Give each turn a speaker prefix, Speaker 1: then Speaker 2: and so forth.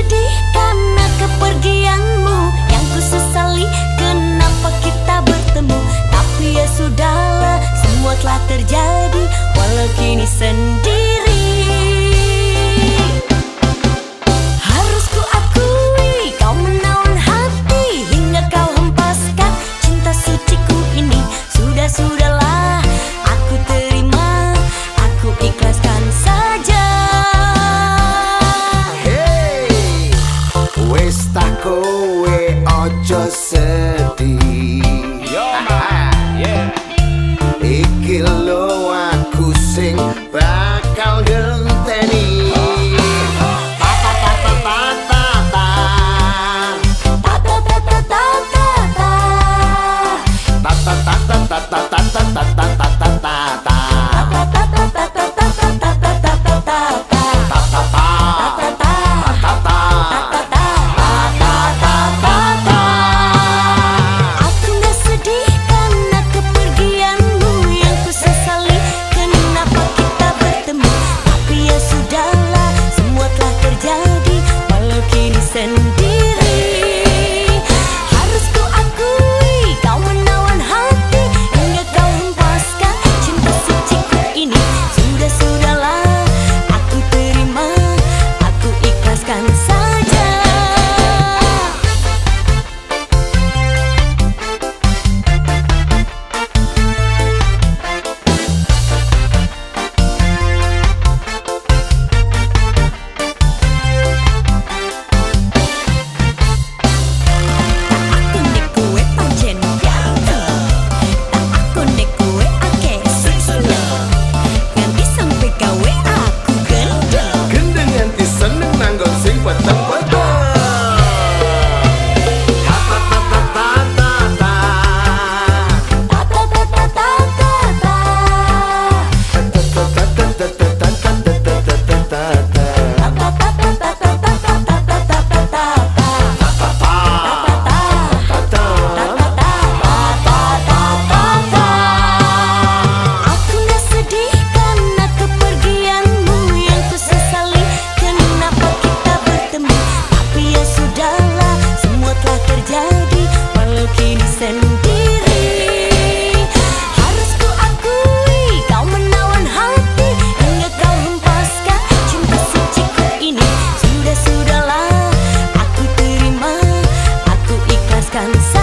Speaker 1: sedih karena kepergian
Speaker 2: go away or just set.
Speaker 1: descansar.